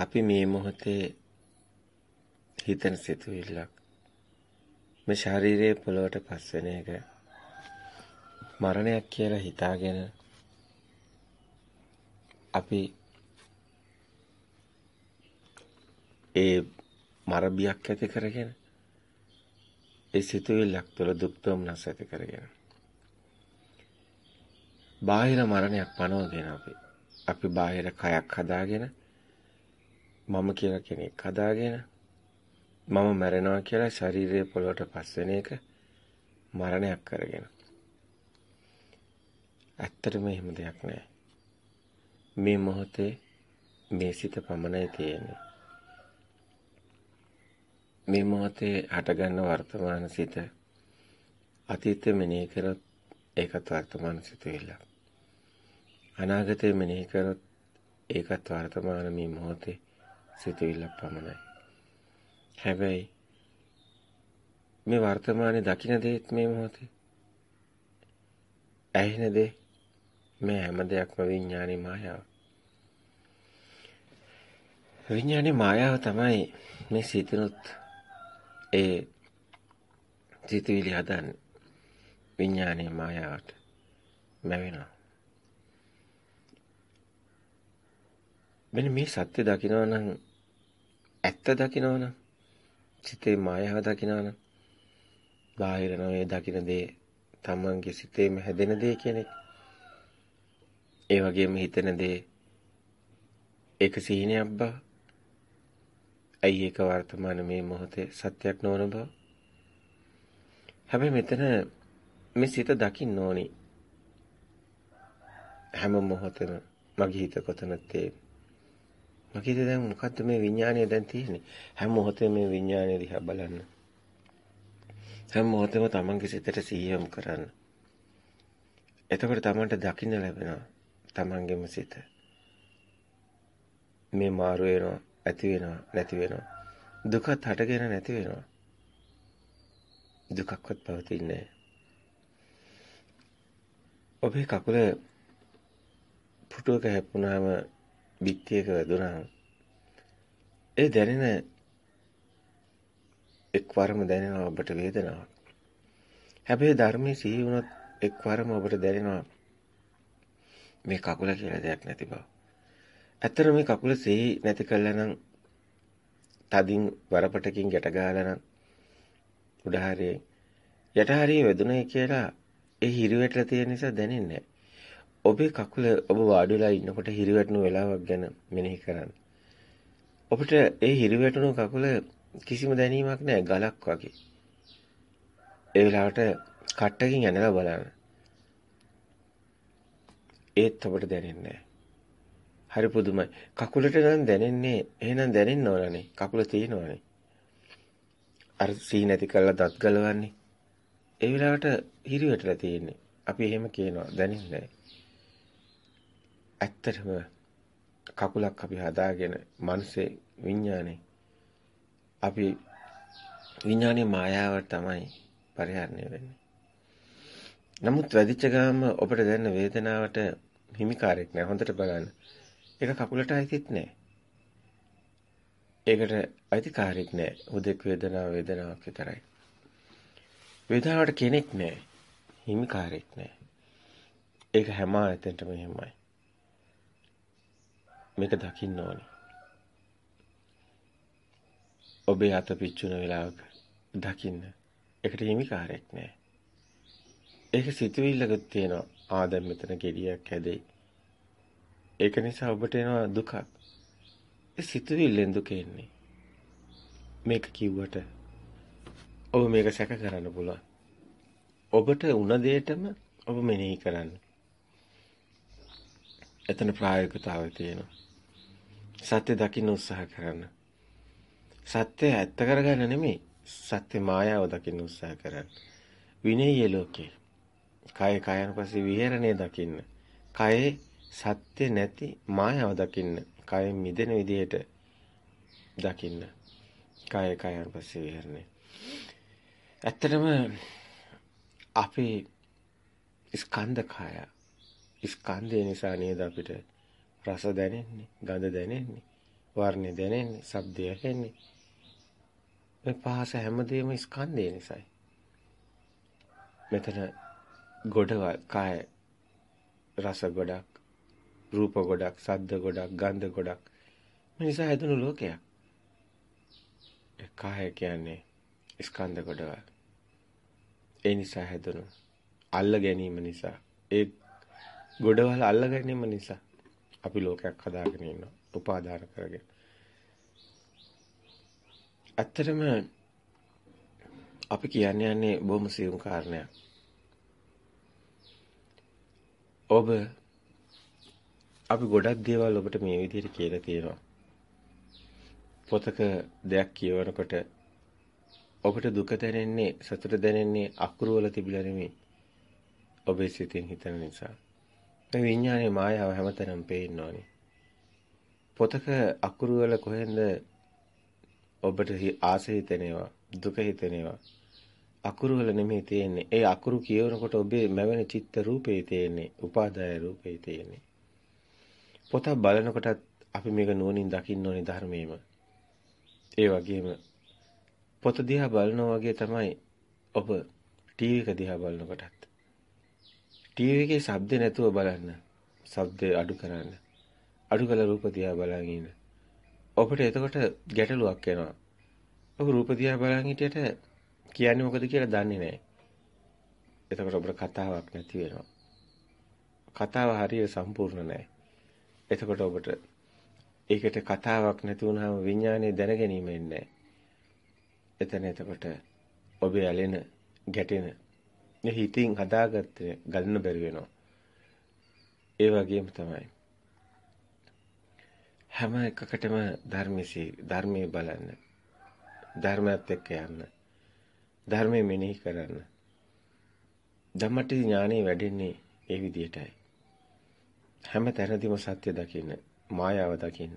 අපි මේ මොහොතේ හිතන සිතුවිල්ලක්. මේ ශාරීරියේ පොළොවට පස් වෙන එක මරණයක් කියලා හිතාගෙන අපි ඒ මරබියක් ඇති කරගෙන ඒ සිතුවිල්ලක් තුළ දුක් දුම්නස් ඇති කරගෙන බාහිර මරණයක් පනවගෙන අපි අපි බාහිර කයක් හදාගෙන මම කියලා කෙනෙක් හදාගෙන මම මැරෙනවා කියලා ශරීරයේ පොළොවට පස් වෙන එක මරණයක් කරගෙන. ඇත්තටම එහෙම දෙයක් නෑ. මේ මොහොතේ මේ සිත පමණයි තියෙන්නේ. මේ මොහොතේ හටගන්න වර්තමාන සිත අතීතෙ මෙනෙහි කරොත් ඒකත් වර්තමාන සිතුවිල්ලක්. අනාගතේ මෙනෙහි කරොත් ඒකත් වර්තමාන මේ මොහොතේ සිතුවිල්ලක් පමණයි. හැබැයි මේ වර්තමානයේ දකින්න දේත් මේ මොහොතේ ඇහෙන දේ මේ හැම දෙයක්ම විඥානයේ මායාව. විඥානයේ මායාව තමයි මේ සිතනොත් ඒ සිතවිලි හදන්නේ විඥානයේ මායාවට මැවෙනවා. මෙන්න මේ සත්‍ය දකිනවා නම් ඇත්ත දකිනවා නම් සිතේ මායාව දකිනවා නම් බාහිර නොවේ දකින දේ තමන්ගේ සිතේම හැදෙන දේ කියන එක. ඒ වගේම හිතන දේ ඒක සිහිනයක් බව. ඇයි ඒක වර්තමාන මේ මොහොතේ සත්‍යයක් නොවන බව. හැබැයි මෙතන මේ සිත දකින්න ඕනි. හැම මොහොතෙම මගේ හිත කොතනද තියෙන්නේ මගේ දැන් මොකද්ද මේ විඥානය දැන් තියෙන්නේ? හැම මොහොතේම මේ විඥානය දිහා බලන්න. හැම මොහොතේම තමන්ගේ සිතට සිහියම් කරන්න. එතකොට තමන්ට දකින්න ලැබෙනවා තමන්ගේම සිත. මේ මාරු වෙනවා ඇති වෙනවා නැති වෙනවා. දුකත් හටගෙන නැති වෙනවා. දුකක්වත් පවතින්නේ ඔබේ කකුල පුටුවක හැප්පුණාම බිත්තියක වැදුනහම ඒ දැනෙන එක්වරම දැනෙනවා ඔබට වේදනාවක්. හැබැයි ධර්මයේ සිහි වුණොත් එක්වරම ඔබට දැනෙනවා මේ කකුල කියලා දෙයක් නැති බව. ඇත්තට මේ කකුල සිහි නැති කළා නම් තදින් වරපටකින් ගැට ගහලා නම් උඩ හරියේ යට හරියේ වැදුනේ කියලා ඒ හිරිවැටලා තියෙන නිසා දැනෙන්නේ නැහැ. ඔබේ කකුල ඔබ වාඩි වෙලා ඉන්නකොට හිරිවැටුණු වෙලාවක් ගැන මෙනෙහි කරන්න. ඔබට ඒ හිරිවැටුණු කකුල කිසිම දැනීමක් නැහැ ගලක් වගේ. ඒ වෙලාවට කට්ටකින් ඇනලා බලන්න. ඒත් ඔබට දැනෙන්නේ හරි පුදුමයි. කකුලට නම් දැනෙන්නේ එහෙනම් දැනෙන්න ඕනනේ. කකුල තියෙනවනේ. අර සී නැති කරලා දත් ගලවන්නේ. ඒ වෙලාවට හිරිවැටලා තියෙන්නේ. අපි එහෙම කියනවා දැනෙන්නේ නැහැ. ඇත්තටම කකුලක් අපි හදාගෙන මනසේ විඥානේ අපි විඥානේ මායාව තමයි පරිහරණය වෙන්නේ. නමුත් වැඩිච්ච ගාම ඔබට දැනෙන වේදනාවට හිමිකාරයක් නෑ හොඳට බලන්න. ඒක කකුලට අයිතිත් නෑ. ඒකට අයිතිකාරයක් නෑ. හුදෙක් වේදනාව වේදනාවක් විතරයි. වේදනාවට කෙනෙක් නෑ. හිමිකාරයක් නෑ. ඒක හැම ආයතනටම එහෙමයි. මේක දකින්න ඕනේ. ඔබේ අත පිච්චුන වෙලාවක දකින්න. ඒකට හිමිකාරයක් නැහැ. ඒක සිතුවිල්ලක තියෙනවා. ආ දැන් මෙතන gediyak හැදෙයි. ඒක නිසා ඔබට එනවා දුකක්. ඒ සිතුවිල්ලෙන් දුක එන්නේ. මේක කිව්වට ඔබ මේක සැක කරන්න පුළුවන්. ඔබට උන දෙයටම ඔබ මෙනෙහි කරන්න. එතන ප්‍රායෝගිකතාවය තියෙනවා. සත්‍ය දකින්න උත්සාහ කරන්න. සත්‍ය ඇත්ත කරගන්න නෙමෙයි. සත්‍ය මායාව දකින්න උත්සාහ කරන්න. විනය්‍ය ලෝකේ. කය කයන පස්සේ විහෙරණේ දකින්න. කයේ සත්‍ය නැති මායාව දකින්න. කය මිදෙන විදිහට දකින්න. කය කයන පස්සේ විහෙරණේ. ඇත්තටම අපේ ස්කන්ධ කය ස්කන්ධය නිසා නේද අපිට රස දැනෙන්නේ, ගඳ දැනෙන්නේ, වර්ණය දැනෙන්නේ, ශබ්දය ඇහෙන්නේ. මේ පහස හැමදේම ස්කන්ධය නිසායි. මෙතන ගොඩවල් කාය රස ගොඩක්, රූප ගොඩක්, ශබ්ද ගොඩක්, ගන්ධ ගොඩක්. මේ නිසා හැදුණු ලෝකයක්. ඒ කාය කියන්නේ ස්කන්ධ ගොඩවල්. ඒ නිසා හැදුණු අල්ල ගැනීම නිසා ඒ ගොඩවල් අල්ල ගැනීම නිසා අපි ලෝකයක් හදාගෙන ඉන්නවා. උපාදාන කරගෙන. ඇත්තටම අපි කියන්නේ යන්නේ බොහොම සියුම් කාරණයක්. ඔබ අපි ගොඩක් දේවල් ඔබට මේ විදිහට කියලා තියෙනවා. පොතක දෙයක් කියවනකොට ඔබට දුක දැනෙන්නේ සතුට දැනෙන්නේ අකුරු වල තිබිලා නෙමෙයි. ඔබේ සිතින් හිතන නිසා. මේ විඥානයේ මායාව හැමතැනම පේන්නෝනේ. පොතක අකුරු වල කොහෙන්ද ඔබට ආසය හිතෙනවා දුක හිතෙනවා? අකුරු වල නෙමෙයි තියෙන්නේ. ඒ අකුරු කියවනකොට ඔබේ මැවෙන චිත්ත රූපේ තියෙන්නේ උපාදාය රූපේ තියෙන්නේ. පොත බලනකොටත් අපි මේක නුවණින් දකින්න ඕනේ ධර්මයේම. ඒ වගේම පොත දිහා බලනවා වගේ තමයි ඔබ ටීවී එක දිහා බලනකොටත්. ටීවී එකේ ශබ්ද නැතුව බලන්න ශබ්ද අඩු කරන්න අඩු කළ රූප දිහා බලන් ඉන්න. ඔබට එතකොට ගැටලුවක් එනවා. ඔබ රූප දිහා බලන් හිටියට කියන්නේ මොකද කියලා දන්නේ නැහැ. එතකොට ඔබට කතාවක් නැති වෙනවා. කතාව හරියට සම්පූර්ණ නැහැ. එතකොට ඔබට ඒකට කතාවක් නැති වුනහම විඥානයේ දැනගැනීම එන්නේ එතන එතකොට ඔබේ ඇලෙන ගැටෙන මේ හිතින් හදාගත්තේ ගලන බැරි වෙනවා. ඒ වගේම තමයි හැම එකකටම ධර්මයේ ධර්මයේ බලන්න. ධර්මයත් එක්ක යන්න. ධර්මයේ මෙනෙහි කරන්න. ධම්මටි ඥානෙ වැඩෙන්නේ ඒ විදිහටයි. හැම තැනදීම සත්‍ය දකින්න, මායාව දකින්න.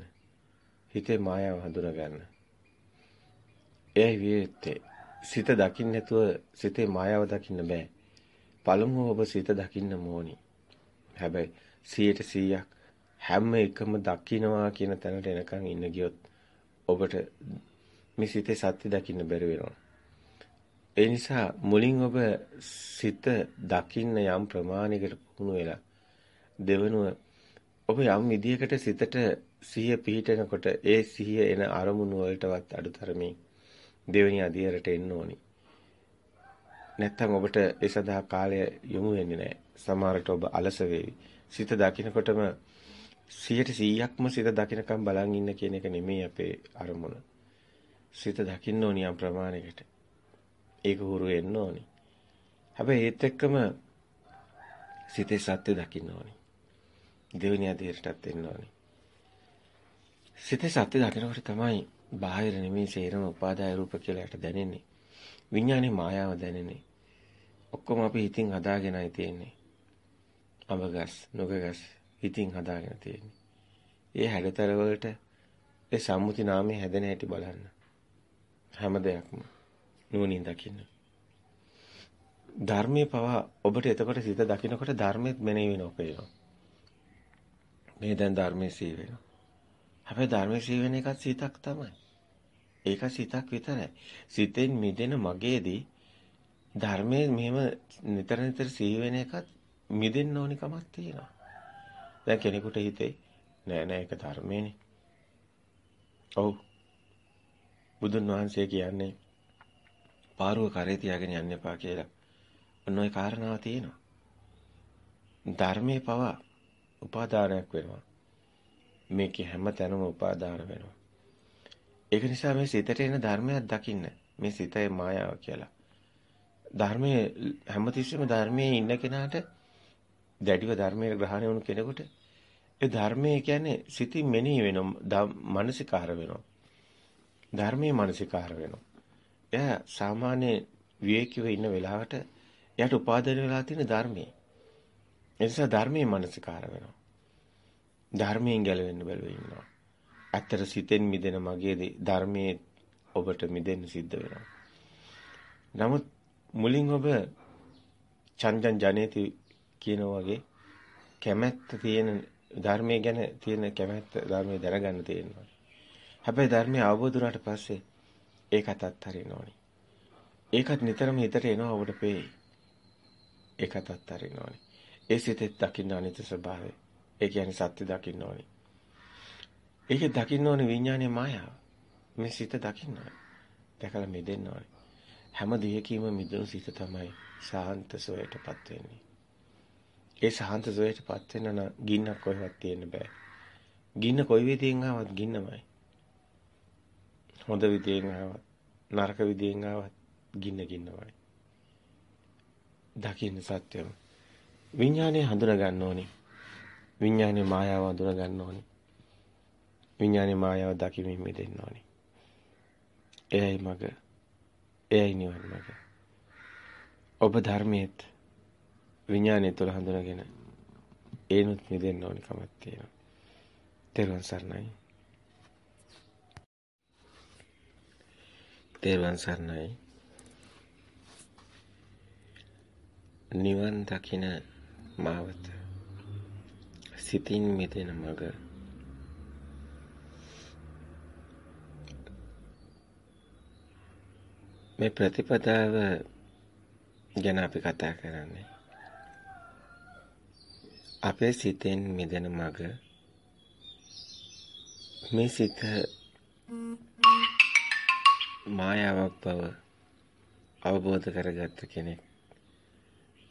හිතේ මායාව හඳුනා ගන්න. එයි වියත්තේ සිත දකින්න නැතුව සිතේ මායාව දකින්න බෑ. පළමුව ඔබ සිත දකින්න ඕනි. හැබැයි 100%ක් හැම එකම දකින්නවා කියන තැනට එනකන් ඉන්න ගියොත් ඔබට මේ සිතේ සත්‍ය දකින්න බැරි වෙනවා. ඒ නිසා මුලින් ඔබ සිත දකින්න යම් ප්‍රමාණයකට පුහුණු වෙලා දෙවනුව ඔබ යම් විදියකට සිතට සිහිය පිහිටනකොට ඒ සිහිය එන අරමුණු වලටවත් අඩුතරමින් දෙවෙනි අධියරට එන්න ඕනි. නැත්තම් ඔබට ඒ සඳහා කාලය යොමු වෙන්නේ නැහැ. සමහරට ඔබ අලස වෙවි. සිත දකින්නකොටම 100%ක්ම සිත දකින්නකම් බලන් ඉන්න කියන එක නෙමෙයි අපේ අරමුණ. සිත දකින්න ඕනි යම් ප්‍රමාණයකට. ඒක හුරු වෙන්න ඕනි. හැබැයි ඒත් එක්කම සිතේ සත්‍ය දකින්න ඕනි. දෙවෙනි අධීරටත් එන්න ඕනි. සිතේ සත්‍ය දකිනකොට තමයි බාහිර නෙමෙයි සේරම උපාදාය රූප කියලා යට දැනෙන්නේ. විඥානේ මායාව දැනෙන්නේ. ඔක්කොම අපි හිතින් හදාගෙනයි තියෙන්නේ. අඹගස්, නුගගස්, හිතින් හදාගෙන තියෙන්නේ. ඒ හැඩතල වලට ඒ සම්මුති නාමයේ හැදෙන හැටි බලන්න. හැම දෙයක්ම නුවණින් දකින්න. ධර්මයේ පවා ඔබට එතකොට සිත දකින්නකොට ධර්මෙත් මෙනෙහි වෙනවා පේනවා. මේ දැන් ධර්මයේ සී වෙනවා. හැබැයි ධර්මයේ සී වෙන එකත් සිතක් තමයි. ඒක සිතක් විතරයි. සිතෙන් මිදෙන මගේදී ධර්මයේ මෙහෙම නිතර නිතර සී වෙන එකත් මිදෙන්න ඕනි කමක් තියෙනවා. දැන් කෙනෙකුට හිතේ නෑ නෑ ඒක ධර්මයනේ. ඔව්. බුදුන් වහන්සේ කියන්නේ පාරුව කරේ තියාගෙන යන්න එපා කියලා. ඔන්න ඔය කාරණාව තියෙනවා. ධර්මයේ පවා උපාදානයක් වෙනවා. මේකේ හැම තැනම උපාදාන වෙනවා. ඒක නිසා මේ සිතට එන ධර්මයක් දකින්න. මේ සිතේ මායාව කියලා. ධර්මයේ හැමතිස්සෙම ධර්මයේ ඉන්න කෙනාට දැඩිව ධර්මයේ ග්‍රහණය වුණු කෙනෙකුට ඒ ධර්මයේ කියන්නේ සිතින් මෙනෙහි වෙනවා මානසිකාර වෙනවා. ධර්මයේ මානසිකාර වෙනවා. එයා සාමාන්‍ය විවේකීව ඉන්න වෙලාවට එයාට උපාදාන වෙලා තියෙන ධර්මයේ. ඒ නිසා ධර්මයේ මානසිකාර වෙනවා. ධර්මයෙන් ගැලවෙන්න බැලුව ඉන්නවා. ඇත්තට සිතෙන් මිදෙන මගේදී ධර්මයේ ඔබට මිදෙන්න සිද්ධ වෙනවා නමුත් මුලින් ඔබ චන්දන් ජනේති කියනවා වගේ කැමැත්ත තියෙන ධර්මයේ ගැන තියෙන කැමැත්ත ධර්මයේ දැනගන්න තියෙනවා. හැබැයි ධර්මය අවබෝධ වුණාට පස්සේ ඒකත් අත්හරින්න ඕනි. ඒකත් නිතරම හිතට එනවා ඔබට පේයි. ඒකත් අත්හරින්න ඕනි. ඒ සිතෙත් දකින්න අනිත්‍ය ස්වභාවය. ඒ කියන්නේ සත්‍ය දකින්න ඕනි. ඒකේ දකින්න ඕනි විඥානයේ මායාව. මේ සිත දකින්න ඕනි. දැකලා මිදෙන්න ඕනි. හැම දෙයකීම මිදුණු සිත තමයි සාන්ත සෝයටපත් වෙන්නේ. ඒ සාන්ත සෝයටපත් වෙන නම් ගින්නක් කොහෙවත් තියෙන්න බෑ. ගින්න කොයි විදියෙන් ආවත් ගින්නමයි. හොඳ විදියෙන් ආවත් නරක විදියෙන් ආවත් ගින්න ගින්නමයි. දකින්න සත්‍යම. විඥානය හඳුනා ගන්න ඕනි. විඥානේ මායාව හඳුනා ගන්න ඕනි. විඥානේ මායාව දකිමින් මිදෙන්න ඕනි. එයයි මග. එයයි නිවන් මග. ඔබ ධර්මයේත් විඥානය තුළ හඳුනාගෙන ඒනුත් මිදෙන්න ඕනි කමක් තියෙනවා. තෙරුවන් සරණයි. තෙරුවන් සරණයි. නිවන් දකින මාවත සිතින් මිදෙන මග මේ ප්‍රතිපදාව ගැන අපි කතා කරන්නේ අපේ සිතෙන් මිදෙන මග මේ සිත මායාවක් බව අවබෝධ කරගත්ත කෙනෙක්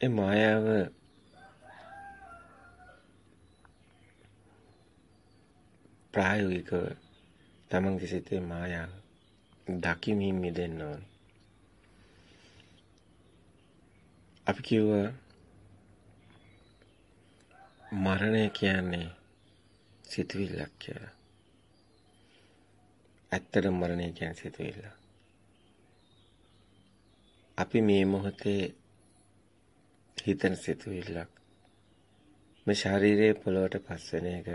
ඒ මායාව ප්‍රායෝගිකව තමන්ගේ සිතේ මායාව දකිමින් මිදෙන්න ඕනේ. අපි කිව්වා මරණය කියන්නේ සිතුවිල්ලක් කියලා. ඇත්තටම මරණය කියන්නේ සිතුවිල්ල. අපි මේ මොහොතේ හිතන සිතුවිල්ලක් මේ ශාරීරියේ පොළොවට පස් වෙන එක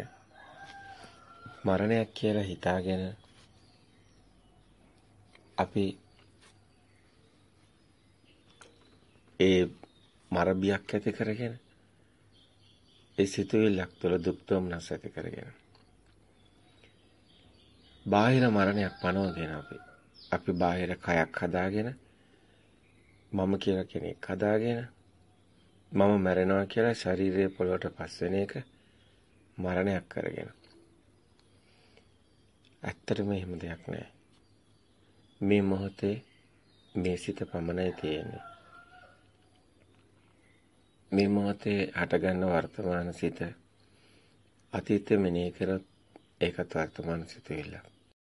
මරණයක් කියලා හිතාගෙන අපි ඒ මරබියක් ඇති කරගෙන ඒ සිතුවිල්ලක් තුළ දුක් දොම්නස් ඇති කරගෙන බාහිර මරණයක් පනවගෙන අපි අපි බාහිර කයක් හදාගෙන මම කියලා කෙනෙක් හදාගෙන මම මැරෙනවා කියලා ශරීරයේ පොළොවට පස් වෙන එක මරණයක් කරගෙන. ඇත්තටම එහෙම දෙයක් නෑ. මේ මොහොතේ මේ සිත පමණයි තියෙන්නේ. මේ මොහොතේ හටගන්න වර්තමාන සිත අතීතෙ මෙනෙහි කරොත් ඒකත් වර්තමාන සිතුවිල්ලක්.